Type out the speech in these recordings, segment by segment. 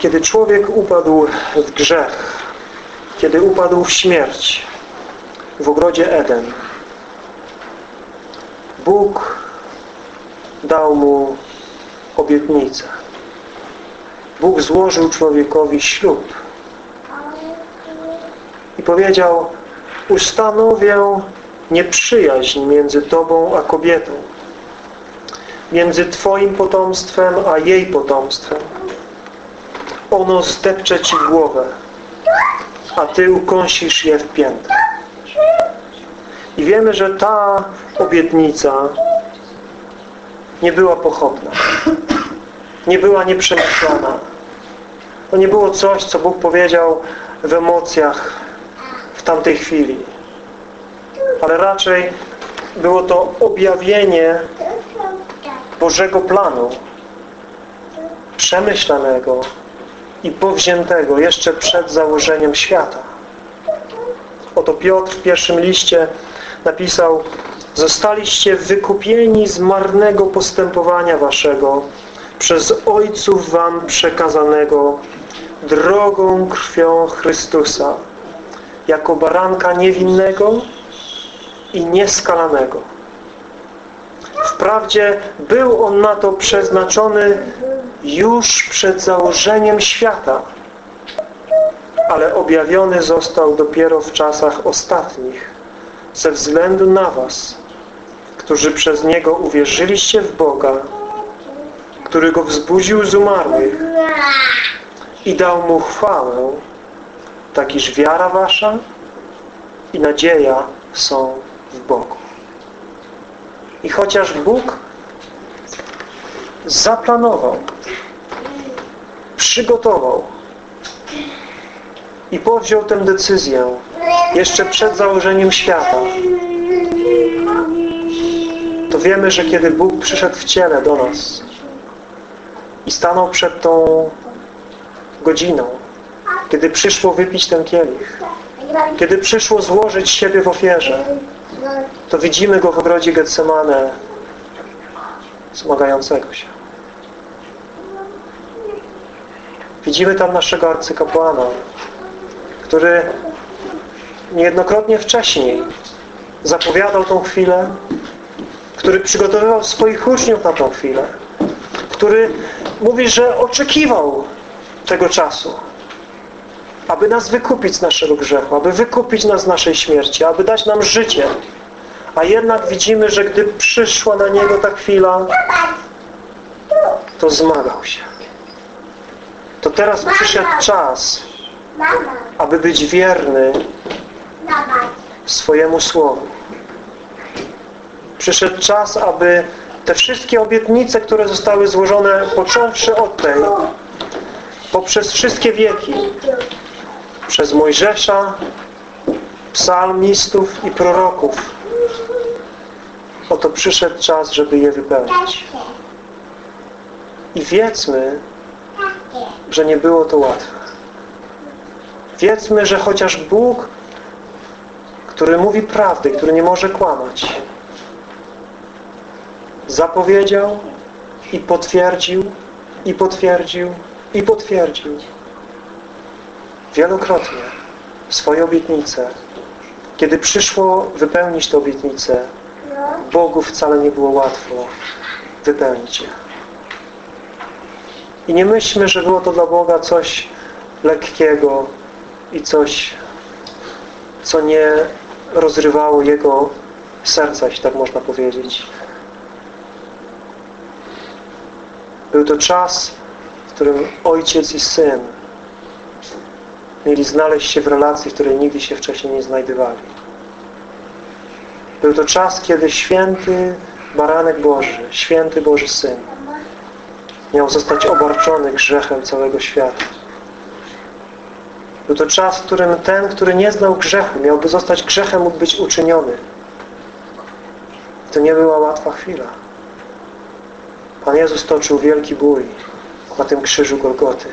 kiedy człowiek upadł w grzech, kiedy upadł w śmierć w ogrodzie Eden, Bóg dał mu obietnicę. Bóg złożył człowiekowi ślub i powiedział ustanowię nieprzyjaźń między Tobą a kobietą między Twoim potomstwem a jej potomstwem ono zdepcze Ci głowę a Ty ukąsisz je w piętę i wiemy, że ta obietnica nie była pochopna. Nie była nieprzemyślana. To nie było coś, co Bóg powiedział w emocjach w tamtej chwili. Ale raczej było to objawienie Bożego planu przemyślanego i powziętego jeszcze przed założeniem świata. Oto Piotr w pierwszym liście napisał Zostaliście wykupieni z marnego postępowania waszego przez Ojców wam przekazanego drogą krwią Chrystusa jako baranka niewinnego i nieskalanego. Wprawdzie był on na to przeznaczony już przed założeniem świata, ale objawiony został dopiero w czasach ostatnich ze względu na was, którzy przez Niego uwierzyliście w Boga, który Go wzbudził z umarłych i dał Mu chwałę, tak iż wiara wasza i nadzieja są w Bogu. I chociaż Bóg zaplanował, przygotował i powziął tę decyzję jeszcze przed założeniem świata, to wiemy, że kiedy Bóg przyszedł w ciele do nas i stanął przed tą godziną, kiedy przyszło wypić ten kielich, kiedy przyszło złożyć siebie w ofierze, to widzimy Go w ogrodzie Getsemane zmagającego się. Widzimy tam naszego arcykapłana, który niejednokrotnie wcześniej zapowiadał tą chwilę, który przygotowywał swoich uczniów na tą chwilę, który mówi, że oczekiwał tego czasu, aby nas wykupić z naszego grzechu, aby wykupić nas z naszej śmierci, aby dać nam życie. A jednak widzimy, że gdy przyszła na Niego ta chwila, to zmagał się. To teraz przyszedł czas, aby być wierny swojemu Słowu. Przyszedł czas, aby te wszystkie obietnice, które zostały złożone, począwszy od tej, poprzez wszystkie wieki, przez Mojżesza, psalmistów i proroków. Oto przyszedł czas, żeby je wypełnić. I wiedzmy, że nie było to łatwe. Wiedzmy, że chociaż Bóg, który mówi prawdę, który nie może kłamać, zapowiedział i potwierdził, i potwierdził, i potwierdził wielokrotnie swoje obietnice. Kiedy przyszło wypełnić te obietnice, Bogu wcale nie było łatwo wypełnić je. I nie myślmy, że było to dla Boga coś lekkiego i coś, co nie rozrywało Jego serca, jeśli tak można powiedzieć. Był to czas, w którym ojciec i syn mieli znaleźć się w relacji, w której nigdy się wcześniej nie znajdowali. Był to czas, kiedy święty baranek Boży, święty Boży Syn miał zostać obarczony grzechem całego świata. Był to czas, w którym ten, który nie znał grzechu, miałby zostać grzechem, mógł być uczyniony. To nie była łatwa chwila. Pan Jezus toczył wielki bój na tym krzyżu Golgoty.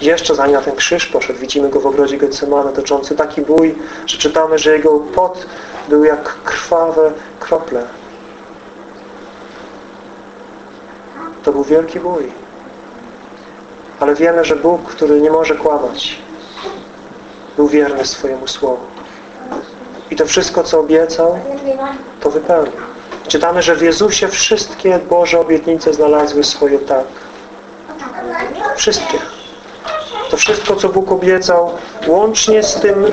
Jeszcze zanim na ten krzyż poszedł, widzimy go w ogrodzie Getsemane, toczący taki bój, że czytamy, że jego pot był jak krwawe krople. To był wielki bój. Ale wiemy, że Bóg, który nie może kłamać, był wierny swojemu Słowu. I to wszystko, co obiecał, to wypełnił. Czytamy, że w Jezusie wszystkie Boże obietnice znalazły swoje tak. Wszystkie. To wszystko, co Bóg obiecał, łącznie z tym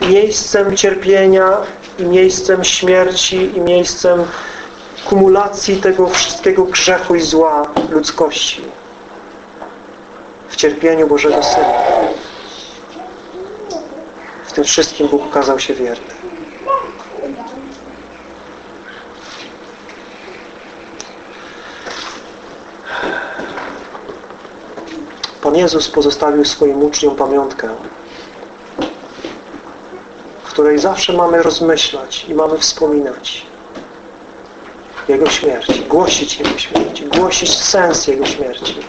miejscem cierpienia i miejscem śmierci i miejscem kumulacji tego wszystkiego grzechu i zła ludzkości w cierpieniu Bożego Syna. W tym wszystkim Bóg okazał się wierny. Pan Jezus pozostawił swoim uczniom pamiątkę, w której zawsze mamy rozmyślać i mamy wspominać Jego śmierci, głosić Jego śmierci, głosić sens Jego śmierci.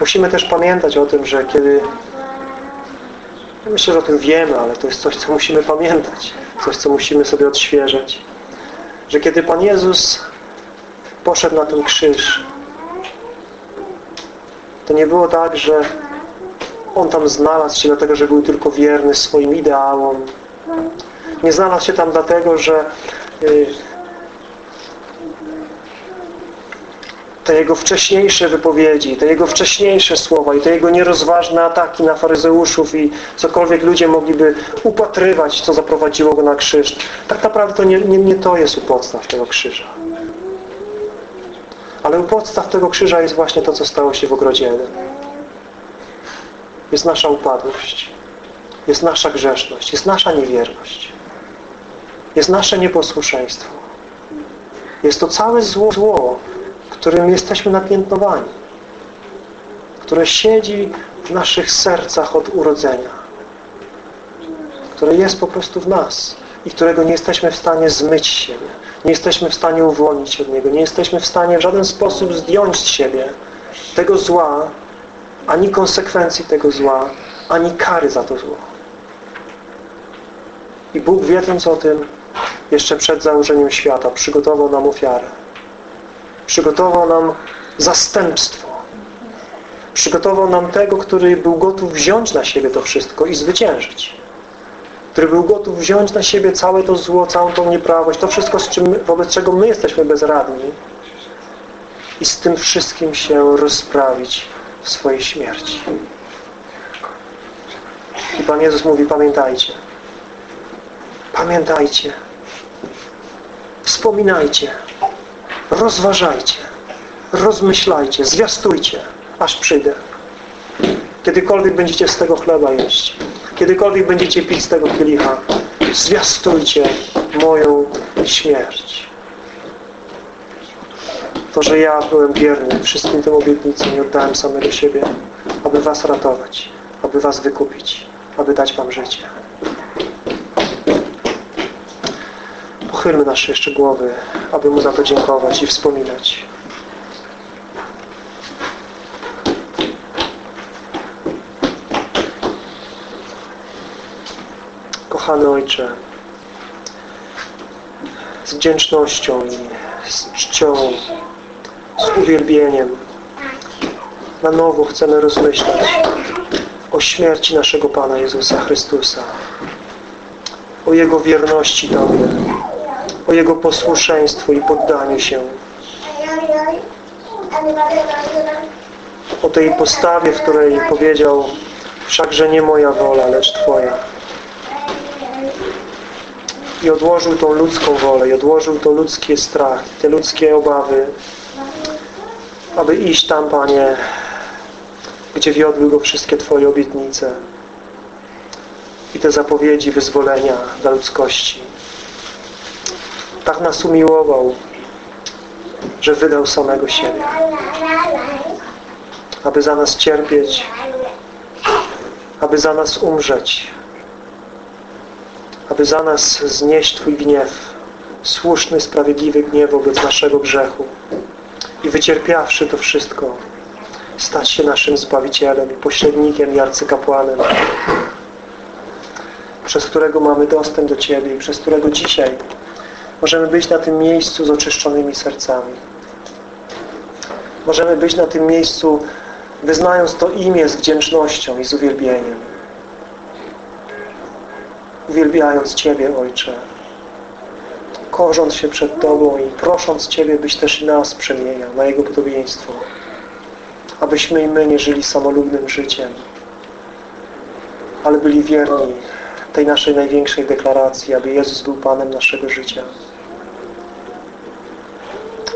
Musimy też pamiętać o tym, że kiedy myślę, że o tym wiemy, ale to jest coś, co musimy pamiętać, coś, co musimy sobie odświeżać, że kiedy Pan Jezus poszedł na ten krzyż, to nie było tak, że On tam znalazł się dlatego, że był tylko wierny swoim ideałom. Nie znalazł się tam dlatego, że y, te jego wcześniejsze wypowiedzi, te jego wcześniejsze słowa i te jego nierozważne ataki na faryzeuszów i cokolwiek ludzie mogliby upatrywać, co zaprowadziło go na krzyż. Tak naprawdę to nie, nie, nie to jest u podstaw tego krzyża. Ale u podstaw tego krzyża jest właśnie to, co stało się w ogrodzie Eden. Jest nasza upadłość. Jest nasza grzeszność. Jest nasza niewierność. Jest nasze nieposłuszeństwo. Jest to całe zło, zło którym jesteśmy napiętnowani. Które siedzi w naszych sercach od urodzenia. Które jest po prostu w nas i którego nie jesteśmy w stanie zmyć z siebie. Nie jesteśmy w stanie uwolnić od niego. Nie jesteśmy w stanie w żaden sposób zdjąć z siebie tego zła, ani konsekwencji tego zła, ani kary za to zło. I Bóg wiedząc o tym, jeszcze przed założeniem świata przygotował nam ofiarę. Przygotował nam zastępstwo. Przygotował nam tego, który był gotów wziąć na siebie to wszystko i zwyciężyć. Który był gotów wziąć na siebie całe to zło, całą tą nieprawość, to wszystko, z czym, wobec czego my jesteśmy bezradni i z tym wszystkim się rozprawić w swojej śmierci. I Pan Jezus mówi, pamiętajcie. Pamiętajcie. Wspominajcie. Rozważajcie. Rozmyślajcie. Zwiastujcie, aż przyjdę. Kiedykolwiek będziecie z tego chleba jeść. Kiedykolwiek będziecie pić z tego kielicha. Zwiastujcie moją śmierć. To, że ja byłem wierny wszystkim tym obietnicom i oddałem samego siebie, aby was ratować, aby was wykupić, aby dać wam życie. Pochylmy nasze jeszcze głowy, aby Mu za to dziękować i wspominać. Kochany Ojcze, z wdzięcznością i z czcią, z uwielbieniem na nowo chcemy rozmyślać o śmierci naszego Pana Jezusa Chrystusa, o Jego wierności Tobie, o Jego posłuszeństwu i poddaniu się, o tej postawie, w której powiedział wszakże nie moja wola, lecz Twoja. I odłożył tą ludzką wolę, i odłożył to ludzkie strach, te ludzkie obawy, aby iść tam, Panie, gdzie wiodły Go wszystkie Twoje obietnice i te zapowiedzi wyzwolenia dla ludzkości. Tak nas umiłował, że wydał samego siebie, aby za nas cierpieć, aby za nas umrzeć, aby za nas znieść Twój gniew, słuszny, sprawiedliwy gniew wobec naszego grzechu i wycierpiawszy to wszystko, stać się naszym Zbawicielem i pośrednikiem i arcykapłanem, przez którego mamy dostęp do Ciebie i przez którego dzisiaj Możemy być na tym miejscu z oczyszczonymi sercami. Możemy być na tym miejscu wyznając to imię z wdzięcznością i z uwielbieniem. Uwielbiając Ciebie, Ojcze. Korząc się przed Tobą i prosząc Ciebie, byś też nas przemieniał na Jego podobieństwo. Abyśmy i my nie żyli samolubnym życiem, ale byli wierni tej naszej największej deklaracji, aby Jezus był Panem naszego życia.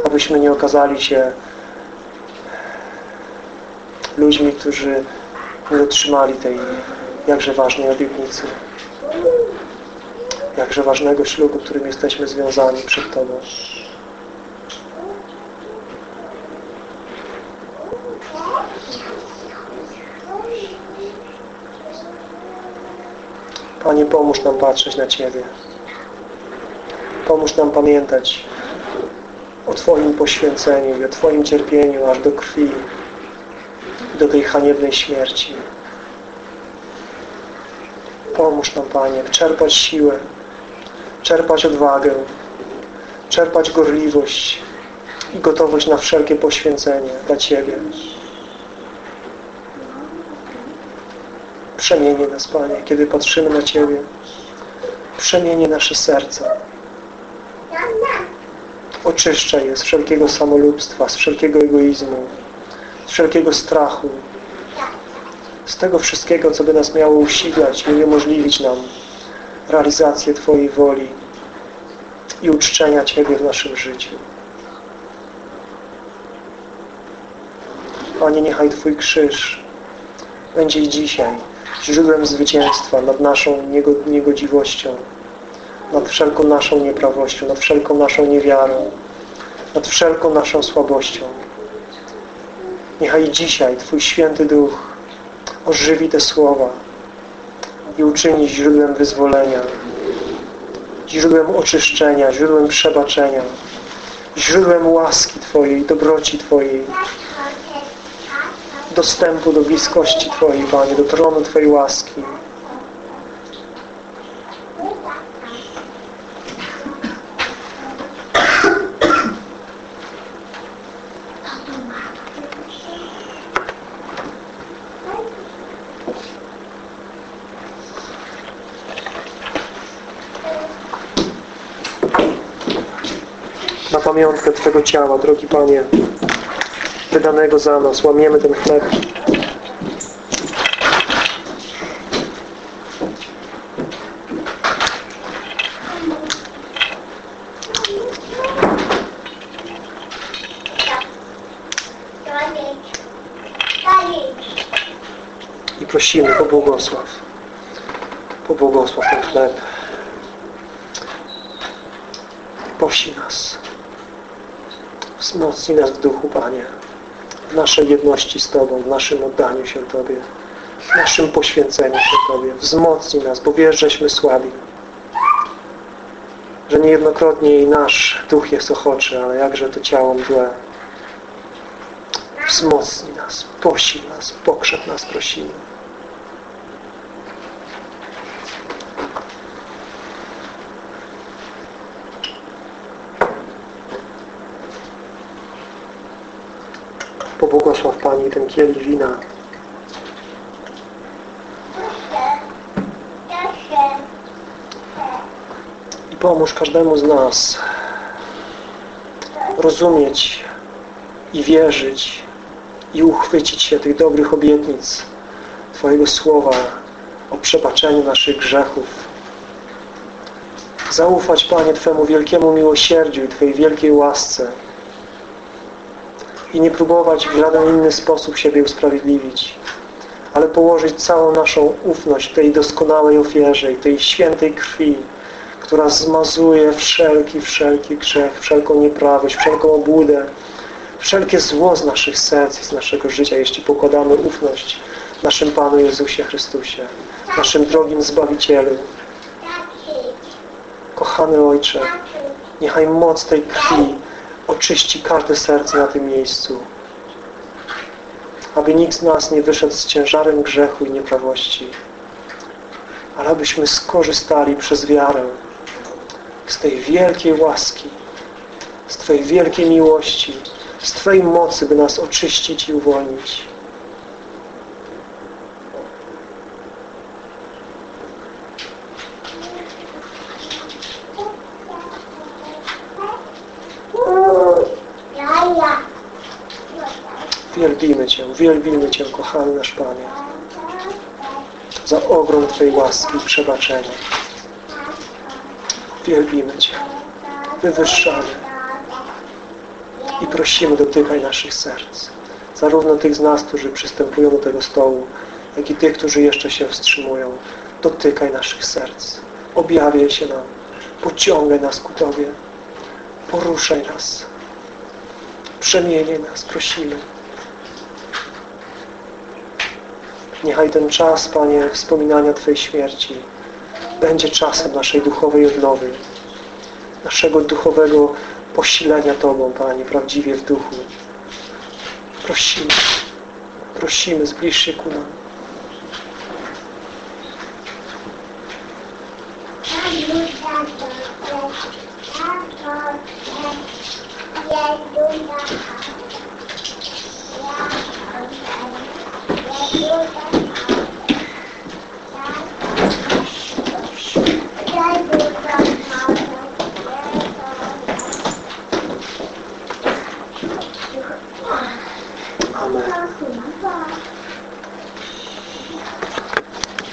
Abyśmy nie okazali się ludźmi, którzy nie dotrzymali tej jakże ważnej obietnicy. Jakże ważnego ślubu, którym jesteśmy związani przed Tobą. Panie, pomóż nam patrzeć na Ciebie. Pomóż nam pamiętać o Twoim poświęceniu i o Twoim cierpieniu aż do krwi, do tej haniebnej śmierci. Pomóż nam, Panie, czerpać siłę, czerpać odwagę, czerpać gorliwość i gotowość na wszelkie poświęcenie dla Ciebie. Przemienie nas, Panie, kiedy patrzymy na Ciebie. Przemienie nasze serca. Oczyszczaj je z wszelkiego samolubstwa, z wszelkiego egoizmu, z wszelkiego strachu, z tego wszystkiego, co by nas miało usiwiać i uniemożliwić nam realizację Twojej woli i uczczenia Ciebie w naszym życiu. Panie, niechaj Twój krzyż będzie i dzisiaj źródłem zwycięstwa nad naszą niegodziwością, nad wszelką naszą nieprawością, nad wszelką naszą niewiarą, nad wszelką naszą słabością. Niechaj dzisiaj Twój Święty Duch ożywi te słowa i uczyni źródłem wyzwolenia, źródłem oczyszczenia, źródłem przebaczenia, źródłem łaski Twojej, dobroci Twojej, dostępu do bliskości Twojej, Panie, do tronu Twojej łaski. Pamiątkę Twego ciała, drogi Panie, wydanego za nas. Łamiemy ten chleb. I prosimy, pobłogosław. Pobłogosław ten chleb. Posi nas. Wzmocnij nas w duchu, Panie w naszej jedności z Tobą, w naszym oddaniu się Tobie, w naszym poświęceniu się Tobie. Wzmocnij nas, bo wiesz, żeśmy słabi. Że niejednokrotnie i nasz duch jest ochoczy, ale jakże to ciało mdłe. Wzmocnij nas, posil nas, pokrzep nas, prosimy. Pani ten kielich wina. I pomóż każdemu z nas rozumieć i wierzyć i uchwycić się tych dobrych obietnic Twojego Słowa o przebaczeniu naszych grzechów. Zaufać, Panie, Twemu wielkiemu miłosierdziu i Twojej wielkiej łasce i nie próbować w żaden inny sposób siebie usprawiedliwić, ale położyć całą naszą ufność tej doskonałej ofierze i tej świętej krwi, która zmazuje wszelki, wszelki grzech, wszelką nieprawość, wszelką obłudę, wszelkie zło z naszych serc i z naszego życia, jeśli pokładamy ufność naszym Panu Jezusie Chrystusie, naszym drogim Zbawicielu. Kochany Ojcze, niechaj moc tej krwi oczyści każde serce na tym miejscu. Aby nikt z nas nie wyszedł z ciężarem grzechu i nieprawości, ale abyśmy skorzystali przez wiarę z tej wielkiej łaski, z Twojej wielkiej miłości, z Twojej mocy, by nas oczyścić i uwolnić. Wielbimy Cię, wielbimy Cię, kochany nasz Panie, za ogrom Twojej łaski i przebaczenia. Wielbimy Cię, wywyższamy i prosimy, dotykaj naszych serc. Zarówno tych z nas, którzy przystępują do tego stołu, jak i tych, którzy jeszcze się wstrzymują. Dotykaj naszych serc. Objawiaj się nam. Pociągaj nas ku Tobie. Poruszaj nas. Przemieniaj nas, prosimy. Niechaj ten czas, Panie, wspominania Twojej śmierci będzie czasem naszej duchowej odnowy, naszego duchowego posilenia Tobą, Panie, prawdziwie w duchu. Prosimy, prosimy, zbliż się ku nam.